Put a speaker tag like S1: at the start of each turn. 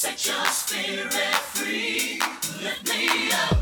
S1: Set your spirit free. Lift me up.